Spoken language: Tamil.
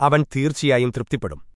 അവൻ തീർച്ചയായും തൃപ്തിപ്പെടും